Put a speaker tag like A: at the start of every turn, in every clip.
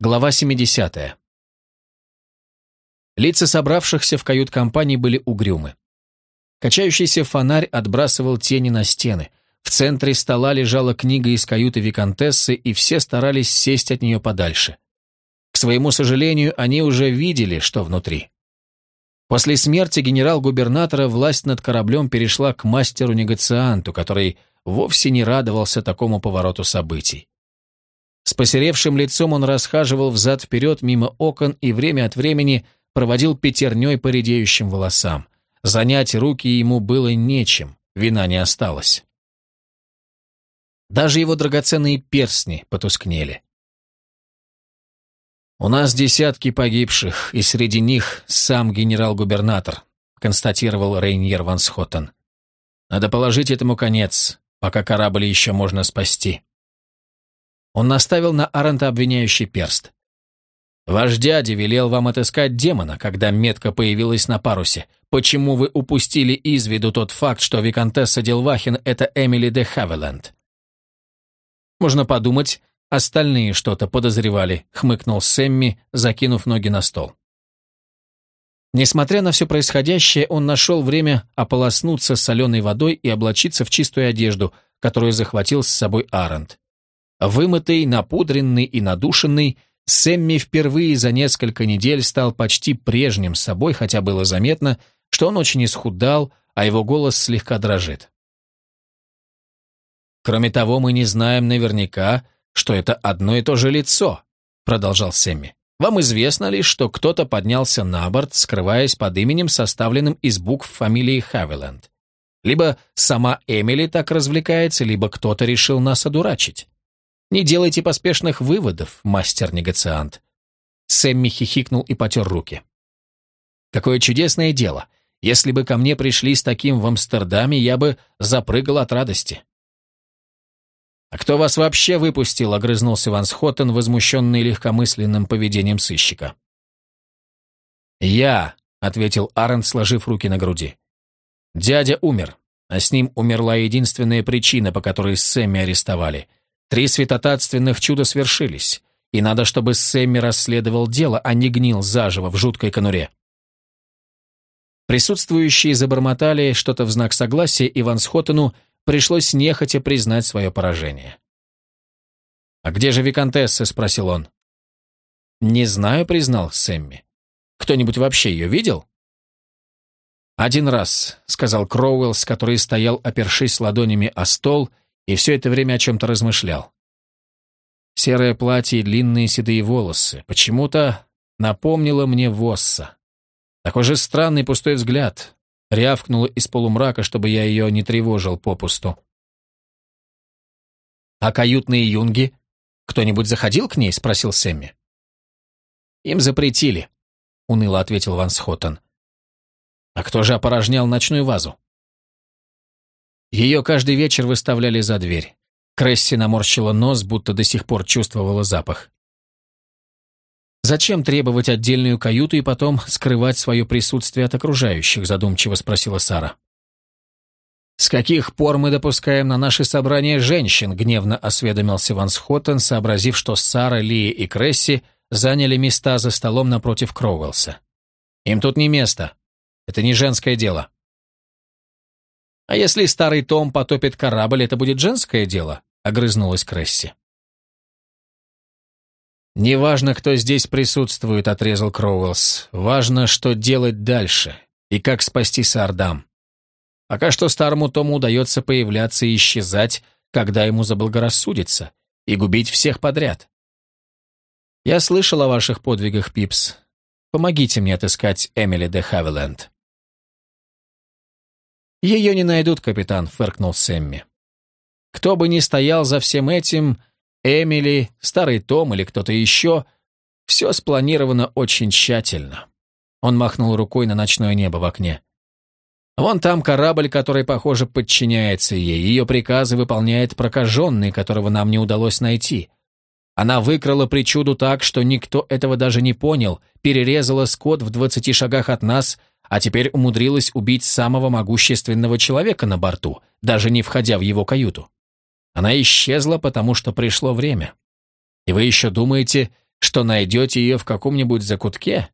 A: Глава 70. Лица собравшихся в кают-компании были угрюмы. Качающийся фонарь отбрасывал тени на стены. В центре стола лежала книга из каюты виконтессы, и все старались сесть от нее подальше. К своему сожалению, они уже видели, что внутри. После смерти генерал-губернатора власть над кораблем перешла к мастеру-негацианту, который вовсе не радовался такому повороту событий. С посеревшим лицом он расхаживал взад-вперед мимо окон и время от времени проводил пятерней по редеющим волосам. Занять руки ему было нечем, вина не осталось. Даже его драгоценные перстни потускнели. «У нас десятки погибших, и среди них сам генерал-губернатор», констатировал Рейньер Ван Схоттен. «Надо положить этому конец, пока корабль еще можно спасти». Он наставил на Арента обвиняющий перст. «Ваш дядя велел вам отыскать демона, когда метка появилась на парусе. Почему вы упустили из виду тот факт, что виконтесса Делвахин — это Эмили де Хавеленд?» «Можно подумать, остальные что-то подозревали», — хмыкнул Сэмми, закинув ноги на стол. Несмотря на все происходящее, он нашел время ополоснуться соленой водой и облачиться в чистую одежду, которую захватил с собой Арент. Вымытый, напудренный и надушенный, Сэмми впервые за несколько недель стал почти прежним собой, хотя было заметно, что он очень исхудал, а его голос слегка дрожит. «Кроме того, мы не знаем наверняка, что это одно и то же лицо», продолжал Сэмми. «Вам известно лишь, что кто-то поднялся на борт, скрываясь под именем, составленным из букв фамилии Хавиленд. Либо сама Эмили так развлекается, либо кто-то решил нас одурачить. Не делайте поспешных выводов, мастер-негациант. Сэмми хихикнул и потер руки. Какое чудесное дело. Если бы ко мне пришли с таким в Амстердаме, я бы запрыгал от радости. «А кто вас вообще выпустил?» — огрызнулся Ван Схоттен, возмущенный легкомысленным поведением сыщика. «Я», — ответил Аарон, сложив руки на груди. «Дядя умер, а с ним умерла единственная причина, по которой Сэмми арестовали — Три святотатственных чуда свершились, и надо, чтобы Сэмми расследовал дело, а не гнил заживо в жуткой конуре. Присутствующие забормотали что-то в знак согласия, и Ван Схоттену пришлось нехотя признать свое поражение. «А где же Викантесса?» — спросил он. «Не знаю», — признал Сэмми. «Кто-нибудь вообще ее видел?» «Один раз», — сказал Кроуэллс, который стоял, опершись ладонями о стол, — и все это время о чем-то размышлял. Серое платье и длинные седые волосы почему-то напомнило мне Восса. Такой же странный пустой взгляд. Рявкнула из полумрака, чтобы я ее не тревожил попусту. «А каютные юнги? Кто-нибудь заходил к ней?» — спросил Сэмми. «Им запретили», — уныло ответил Ван Схоттен. «А кто же опорожнял ночную вазу?» Ее каждый вечер выставляли за дверь. Кресси наморщила нос, будто до сих пор чувствовала запах. «Зачем требовать отдельную каюту и потом скрывать свое присутствие от окружающих?» задумчиво спросила Сара. «С каких пор мы допускаем на наши собрания женщин?» гневно осведомился Ван Схоттен, сообразив, что Сара, Лия и Кресси заняли места за столом напротив Кроуэлса. «Им тут не место. Это не женское дело». «А если старый Том потопит корабль, это будет женское дело?» — огрызнулась Кресси. «Неважно, кто здесь присутствует», — отрезал Кроуэллс. «Важно, что делать дальше и как спасти Сардам. Пока что старому Тому удается появляться и исчезать, когда ему заблагорассудится, и губить всех подряд. Я слышал о ваших подвигах, Пипс. Помогите мне отыскать Эмили де Хавиленд». «Ее не найдут, капитан», — фыркнул Сэмми. «Кто бы ни стоял за всем этим, Эмили, старый Том или кто-то еще, все спланировано очень тщательно». Он махнул рукой на ночное небо в окне. «Вон там корабль, который, похоже, подчиняется ей. Ее приказы выполняет прокаженный, которого нам не удалось найти. Она выкрала причуду так, что никто этого даже не понял, перерезала скот в двадцати шагах от нас — а теперь умудрилась убить самого могущественного человека на борту, даже не входя в его каюту. Она исчезла, потому что пришло время. И вы еще думаете, что найдете ее в каком-нибудь закутке?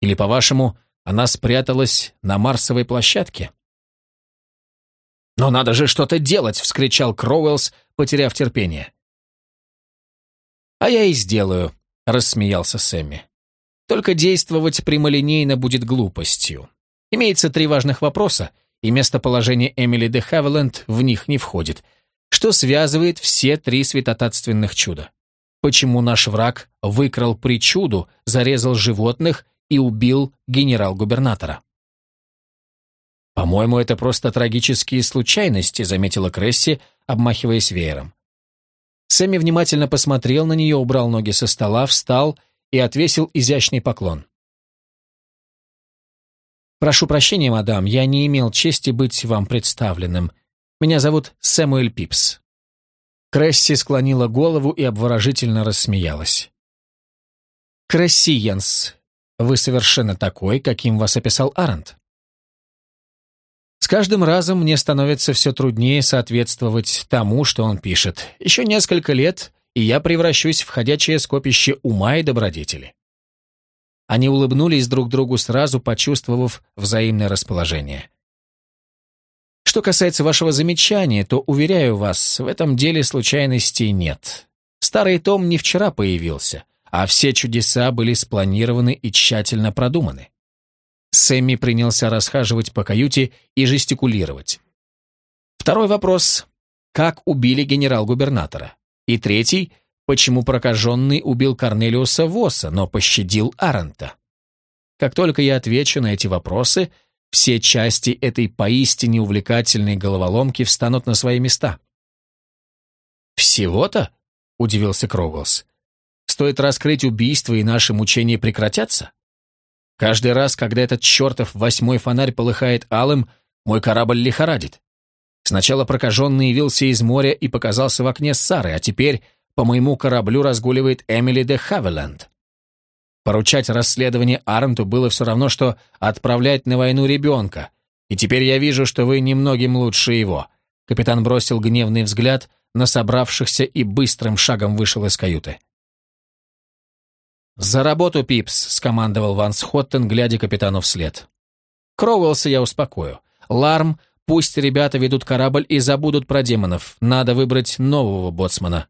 A: Или, по-вашему, она спряталась на Марсовой площадке?» «Но надо же что-то делать!» — вскричал Кроуэллс, потеряв терпение. «А я и сделаю», — рассмеялся Сэмми. «Только действовать прямолинейно будет глупостью. Имеется три важных вопроса, и местоположение Эмили де Хавиленд в них не входит. Что связывает все три святотатственных чуда? Почему наш враг выкрал причуду, зарезал животных и убил генерал-губернатора?» «По-моему, это просто трагические случайности», — заметила Кресси, обмахиваясь веером. Сэмми внимательно посмотрел на нее, убрал ноги со стола, встал и отвесил изящный поклон. «Прошу прощения, мадам, я не имел чести быть вам представленным. Меня зовут Сэмуэль Пипс». Кресси склонила голову и обворожительно рассмеялась. «Кресси вы совершенно такой, каким вас описал Арент. С каждым разом мне становится все труднее соответствовать тому, что он пишет. Еще несколько лет, и я превращусь в ходячее скопище ума и добродетели. Они улыбнулись друг другу сразу, почувствовав взаимное расположение. Что касается вашего замечания, то, уверяю вас, в этом деле случайностей нет. Старый том не вчера появился, а все чудеса были спланированы и тщательно продуманы. Сэмми принялся расхаживать по каюте и жестикулировать. Второй вопрос – как убили генерал-губернатора? И третий – почему прокаженный убил Корнелиуса Восса, но пощадил Арента? Как только я отвечу на эти вопросы, все части этой поистине увлекательной головоломки встанут на свои места. «Всего-то?» – удивился Кроуэллс. «Стоит раскрыть убийство, и наши мучения прекратятся?» Каждый раз, когда этот чертов восьмой фонарь полыхает алым, мой корабль лихорадит. Сначала прокаженный явился из моря и показался в окне Сары, а теперь по моему кораблю разгуливает Эмили де Хавиленд. Поручать расследование Арнту было все равно, что отправлять на войну ребенка, и теперь я вижу, что вы немногим лучше его. Капитан бросил гневный взгляд на собравшихся и быстрым шагом вышел из каюты. «За работу, Пипс!» — скомандовал Ван Схоттен, глядя капитану вслед. «Кроуэлса я успокою. Ларм, пусть ребята ведут корабль и забудут про демонов. Надо выбрать нового боцмана».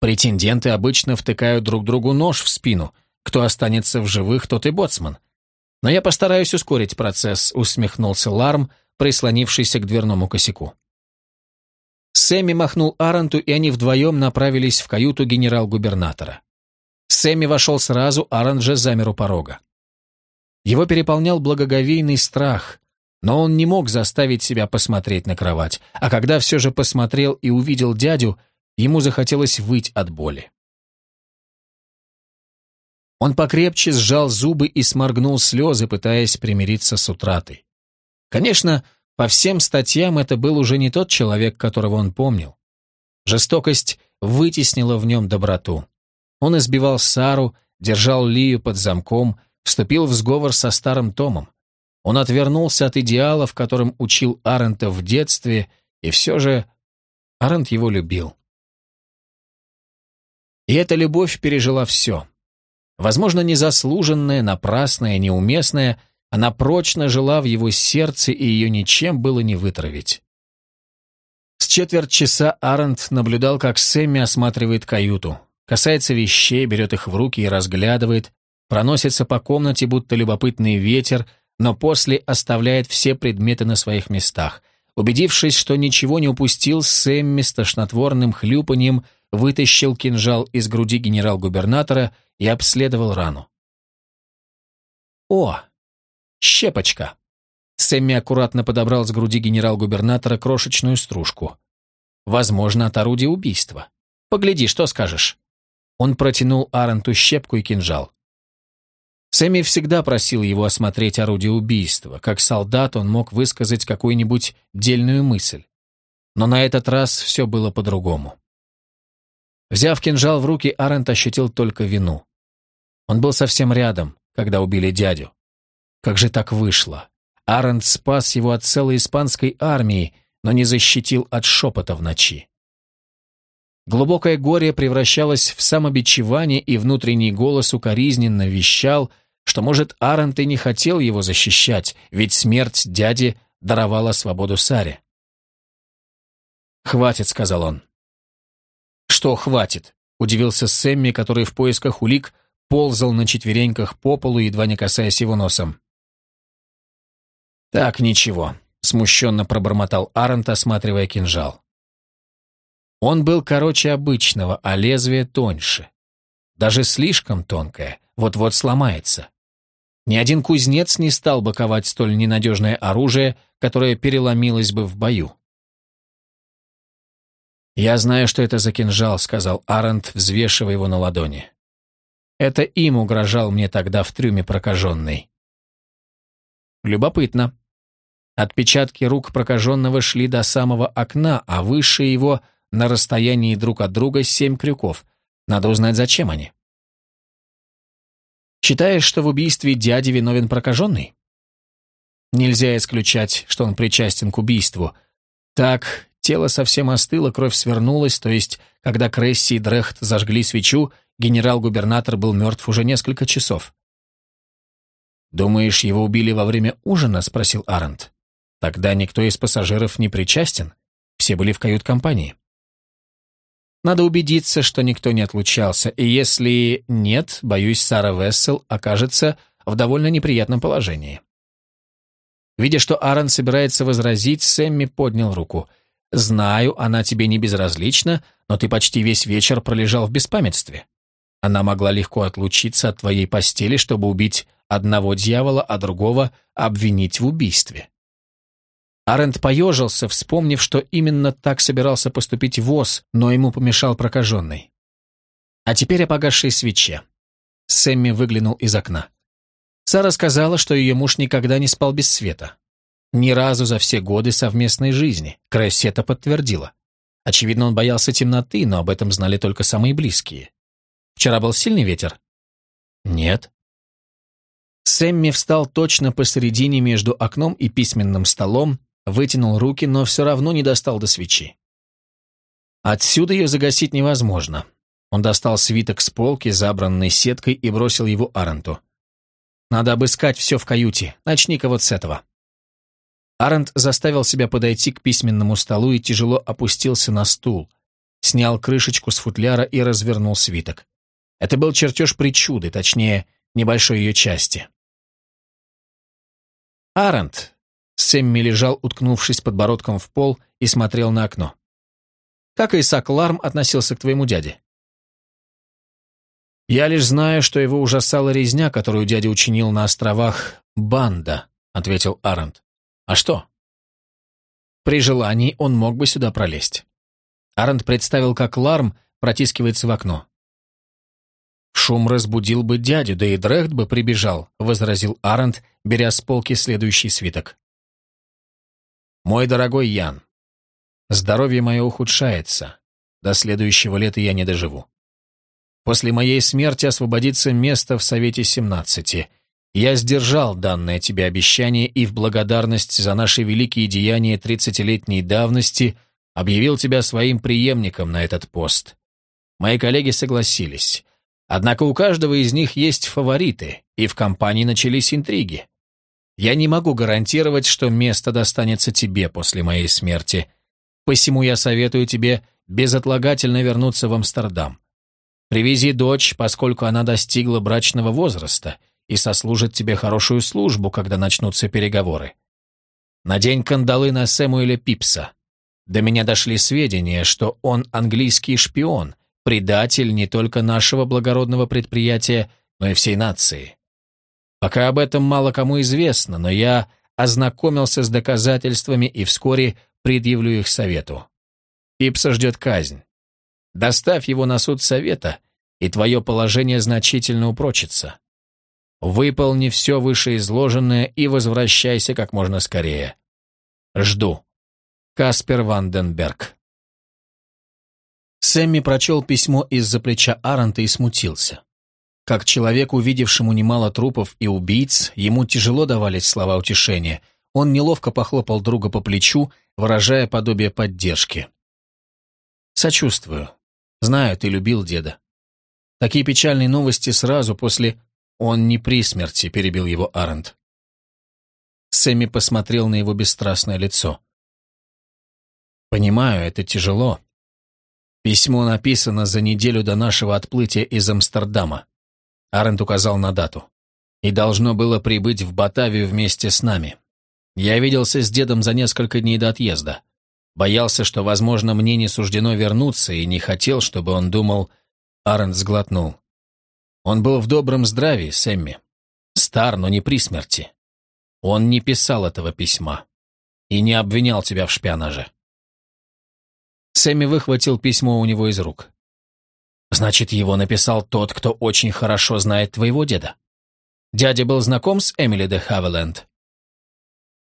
A: Претенденты обычно втыкают друг другу нож в спину. Кто останется в живых, тот и боцман. Но я постараюсь ускорить процесс, усмехнулся Ларм, прислонившийся к дверному косяку. Сэмми махнул Аранту, и они вдвоем направились в каюту генерал-губернатора. Сэмми вошел сразу, Аарон же замер у порога. Его переполнял благоговейный страх, но он не мог заставить себя посмотреть на кровать, а когда все же посмотрел и увидел дядю, ему захотелось выть от боли. Он покрепче сжал зубы и сморгнул слезы, пытаясь примириться с утратой. Конечно, по всем статьям это был уже не тот человек, которого он помнил. Жестокость вытеснила в нем доброту. Он избивал Сару, держал Лию под замком, вступил в сговор со старым Томом. Он отвернулся от идеала, в котором учил Арента в детстве, и все же Арент его любил. И эта любовь пережила все. Возможно, незаслуженная, напрасная, неуместная, она прочно жила в его сердце, и ее ничем было не вытравить. С четверть часа Арент наблюдал, как Сэмми осматривает каюту. Касается вещей, берет их в руки и разглядывает, проносится по комнате, будто любопытный ветер, но после оставляет все предметы на своих местах. Убедившись, что ничего не упустил, Сэмми с тошнотворным хлюпаньем вытащил кинжал из груди генерал-губернатора и обследовал рану. «О, щепочка!» Сэмми аккуратно подобрал с груди генерал-губернатора крошечную стружку. «Возможно, от орудия убийства. Погляди, что скажешь?» Он протянул Аренту щепку и кинжал. Сэмми всегда просил его осмотреть орудие убийства. Как солдат он мог высказать какую-нибудь дельную мысль. Но на этот раз все было по-другому. Взяв кинжал в руки, Арент ощутил только вину. Он был совсем рядом, когда убили дядю. Как же так вышло? Арент спас его от целой испанской армии, но не защитил от шепота в ночи. Глубокое горе превращалось в самобичевание, и внутренний голос укоризненно вещал, что, может, Арент и не хотел его защищать, ведь смерть дяди даровала свободу Саре. «Хватит», — сказал он. «Что хватит?» — удивился Сэмми, который в поисках улик ползал на четвереньках по полу, едва не касаясь его носом. «Так, ничего», — смущенно пробормотал Арент, осматривая кинжал. Он был короче обычного, а лезвие тоньше. Даже слишком тонкое, вот-вот сломается. Ни один кузнец не стал бы ковать столь ненадежное оружие, которое переломилось бы в бою. «Я знаю, что это за кинжал», — сказал Арент, взвешивая его на ладони. «Это им угрожал мне тогда в трюме прокаженный». Любопытно. Отпечатки рук прокаженного шли до самого окна, а выше его — на расстоянии друг от друга семь крюков. Надо узнать, зачем они. Считаешь, что в убийстве дяди виновен прокаженный? Нельзя исключать, что он причастен к убийству. Так, тело совсем остыло, кровь свернулась, то есть, когда Кресси и Дрехт зажгли свечу, генерал-губернатор был мертв уже несколько часов. «Думаешь, его убили во время ужина?» — спросил Арент. «Тогда никто из пассажиров не причастен. Все были в кают-компании». Надо убедиться, что никто не отлучался, и если нет, боюсь, Сара Вессел окажется в довольно неприятном положении. Видя, что Аарон собирается возразить, Сэмми поднял руку. «Знаю, она тебе не безразлична, но ты почти весь вечер пролежал в беспамятстве. Она могла легко отлучиться от твоей постели, чтобы убить одного дьявола, а другого обвинить в убийстве. Арент поежился, вспомнив, что именно так собирался поступить ВОЗ, но ему помешал прокаженный. А теперь о погасшей свече. Сэмми выглянул из окна. Сара сказала, что ее муж никогда не спал без света. Ни разу за все годы совместной жизни. Кресси это подтвердила. Очевидно, он боялся темноты, но об этом знали только самые близкие. Вчера был сильный ветер? Нет. Сэмми встал точно посередине между окном и письменным столом, вытянул руки, но все равно не достал до свечи. Отсюда ее загасить невозможно. Он достал свиток с полки, забранной сеткой, и бросил его Аренту. «Надо обыскать все в каюте. Начни-ка вот с этого». Арент заставил себя подойти к письменному столу и тяжело опустился на стул, снял крышечку с футляра и развернул свиток. Это был чертеж причуды, точнее, небольшой ее части. «Арент, Сэмми лежал, уткнувшись подбородком в пол, и смотрел на окно. «Как Исаак Ларм относился к твоему дяде?» «Я лишь знаю, что его ужасала резня, которую дядя учинил на островах Банда», — ответил Арент. «А что?» «При желании он мог бы сюда пролезть». Арент представил, как Ларм протискивается в окно. «Шум разбудил бы дядю, да и Дрехт бы прибежал», — возразил Арент, беря с полки следующий свиток. Мой дорогой Ян, здоровье мое ухудшается. До следующего лета я не доживу. После моей смерти освободится место в Совете 17. Я сдержал данное тебе обещание и в благодарность за наши великие деяния тридцатилетней давности объявил тебя своим преемником на этот пост. Мои коллеги согласились. Однако у каждого из них есть фавориты, и в компании начались интриги. Я не могу гарантировать, что место достанется тебе после моей смерти. Посему я советую тебе безотлагательно вернуться в Амстердам. Привези дочь, поскольку она достигла брачного возраста и сослужит тебе хорошую службу, когда начнутся переговоры. Надень кандалы на Сэмуэля Пипса. До меня дошли сведения, что он английский шпион, предатель не только нашего благородного предприятия, но и всей нации. Пока об этом мало кому известно, но я ознакомился с доказательствами и вскоре предъявлю их совету. Пипса ждет казнь. Доставь его на суд совета, и твое положение значительно упрочится. Выполни все вышеизложенное и возвращайся как можно скорее. Жду. Каспер Ванденберг. Сэмми прочел письмо из-за плеча Аранта и смутился. Как человеку, видевшему немало трупов и убийц, ему тяжело давались слова утешения. Он неловко похлопал друга по плечу, выражая подобие поддержки. «Сочувствую. Знаю, ты любил деда. Такие печальные новости сразу после «Он не при смерти», — перебил его Арент. Сэмми посмотрел на его бесстрастное лицо. «Понимаю, это тяжело. Письмо написано за неделю до нашего отплытия из Амстердама. Арент указал на дату. И должно было прибыть в Батавию вместе с нами. Я виделся с дедом за несколько дней до отъезда. Боялся, что, возможно, мне не суждено вернуться, и не хотел, чтобы он думал... Арент сглотнул. Он был в добром здравии, Сэмми. Стар, но не при смерти. Он не писал этого письма. И не обвинял тебя в шпионаже. Сэмми выхватил письмо у него из рук. «Значит, его написал тот, кто очень хорошо знает твоего деда. Дядя был знаком с Эмили де Хавиленд?»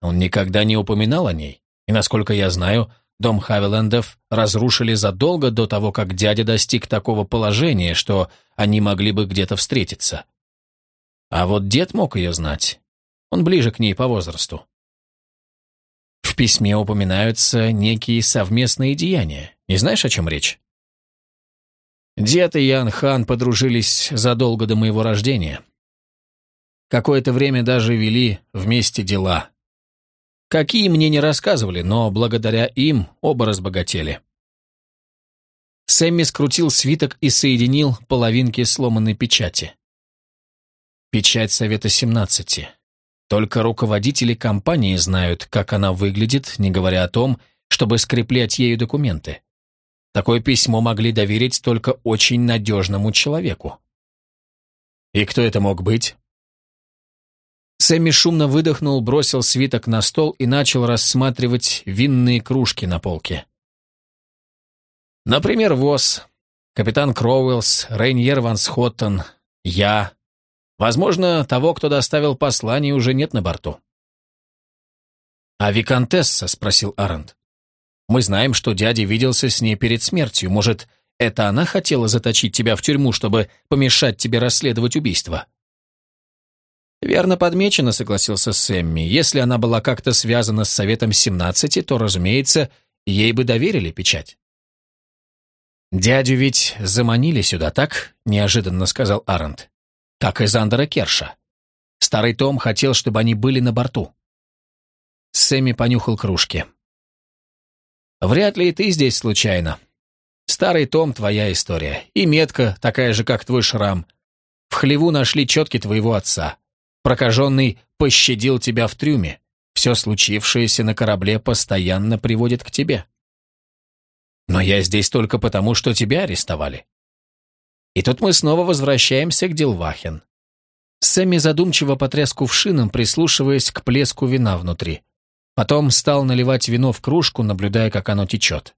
A: Он никогда не упоминал о ней, и, насколько я знаю, дом Хавилендов разрушили задолго до того, как дядя достиг такого положения, что они могли бы где-то встретиться. А вот дед мог ее знать. Он ближе к ней по возрасту. В письме упоминаются некие совместные деяния. Не знаешь, о чем речь? Дед и Ян Хан подружились задолго до моего рождения. Какое-то время даже вели вместе дела. Какие мне не рассказывали, но благодаря им оба разбогатели. Сэмми скрутил свиток и соединил половинки сломанной печати. Печать Совета 17. Только руководители компании знают, как она выглядит, не говоря о том, чтобы скреплять ею документы. Такое письмо могли доверить только очень надежному человеку. И кто это мог быть? Сэмми шумно выдохнул, бросил свиток на стол и начал рассматривать винные кружки на полке. Например, ВОЗ, капитан Кроуэллс, Рейньер Ван Схоттон, я. Возможно, того, кто доставил послание, уже нет на борту. «А Викантесса?» — спросил Арент. «Мы знаем, что дядя виделся с ней перед смертью. Может, это она хотела заточить тебя в тюрьму, чтобы помешать тебе расследовать убийство?» «Верно подмечено», — согласился Сэмми. «Если она была как-то связана с Советом 17, то, разумеется, ей бы доверили печать». «Дядю ведь заманили сюда, так?» — неожиданно сказал Арент. «Как и Зандера Керша. Старый Том хотел, чтобы они были на борту». Сэмми понюхал кружки. «Вряд ли и ты здесь случайно. Старый Том — твоя история, и метка такая же, как твой шрам. В хлеву нашли четки твоего отца. Прокаженный пощадил тебя в трюме. Все случившееся на корабле постоянно приводит к тебе. Но я здесь только потому, что тебя арестовали. И тут мы снова возвращаемся к Дилвахен. Сэмми задумчиво потряс кувшином, прислушиваясь к плеску вина внутри. Потом стал наливать вино в кружку, наблюдая, как оно течет.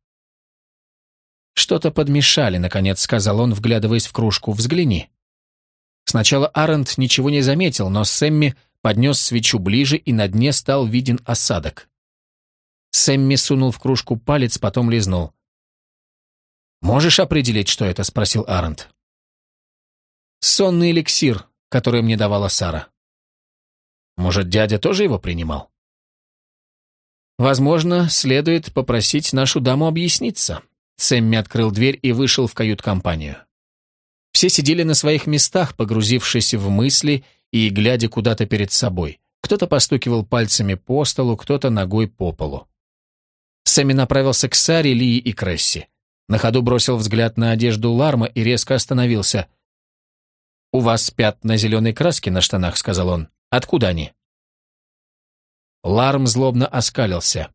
A: «Что-то подмешали», — наконец сказал он, вглядываясь в кружку. «Взгляни». Сначала Арент ничего не заметил, но Сэмми поднес свечу ближе, и на дне стал виден осадок. Сэмми сунул в кружку палец, потом лизнул. «Можешь определить, что это?» — спросил Арент. «Сонный эликсир, который мне давала Сара». «Может, дядя тоже его принимал?» «Возможно, следует попросить нашу даму объясниться». Сэмми открыл дверь и вышел в кают-компанию. Все сидели на своих местах, погрузившись в мысли и глядя куда-то перед собой. Кто-то постукивал пальцами по столу, кто-то ногой по полу. Сэмми направился к Саре, Лии и Кресси. На ходу бросил взгляд на одежду Ларма и резко остановился. «У вас пятна зеленой краски на штанах», — сказал он. «Откуда они?» Ларм злобно оскалился.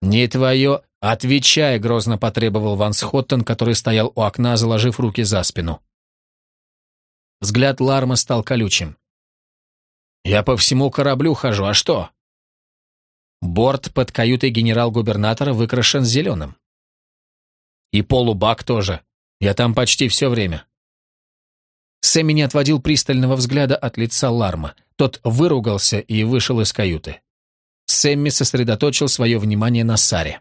A: «Не твое «Отвечай!» — грозно потребовал Ван Схоттен, который стоял у окна, заложив руки за спину. Взгляд Ларма стал колючим. «Я по всему кораблю хожу, а что?» Борт под каютой генерал-губернатора выкрашен зеленым. И полубак тоже. Я там почти все время. Сэмми не отводил пристального взгляда от лица Ларма. Тот выругался и вышел из каюты. Сэмми сосредоточил свое внимание на Саре.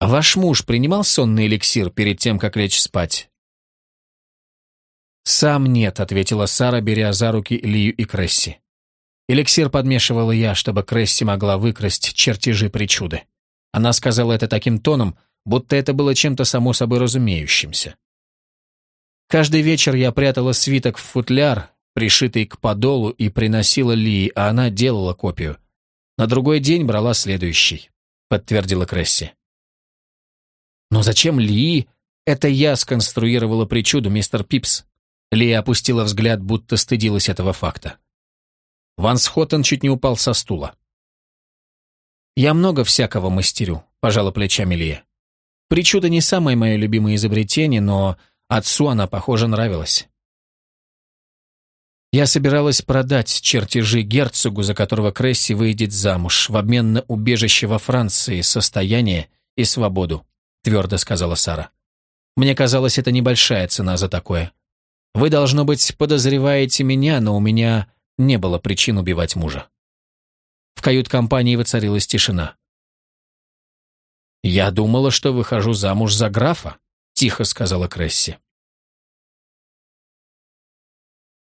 A: Ваш муж принимал сонный эликсир перед тем, как лечь спать? «Сам нет», — ответила Сара, беря за руки Лию и Кресси. Эликсир подмешивала я, чтобы Кресси могла выкрасть чертежи причуды. Она сказала это таким тоном, будто это было чем-то само собой разумеющимся. Каждый вечер я прятала свиток в футляр, пришитый к подолу, и приносила Ли, а она делала копию. На другой день брала следующий, подтвердила Кресси. Но зачем Ли? Это я сконструировала причуду, мистер Пипс. Ли опустила взгляд, будто стыдилась этого факта. Ван Схоттен чуть не упал со стула. «Я много всякого мастерю», — пожала плечами Лия. «Причуда не самое мое любимое изобретение, но отцу она, похоже, нравилась». Я собиралась продать чертежи герцогу, за которого Кресси выйдет замуж, в обмен на убежище во Франции, состояние и свободу, твердо сказала Сара. Мне казалось, это небольшая цена за такое. Вы, должно быть, подозреваете меня, но у меня не было причин убивать мужа. В кают-компании воцарилась тишина. «Я думала, что выхожу замуж за графа», — тихо сказала Кресси.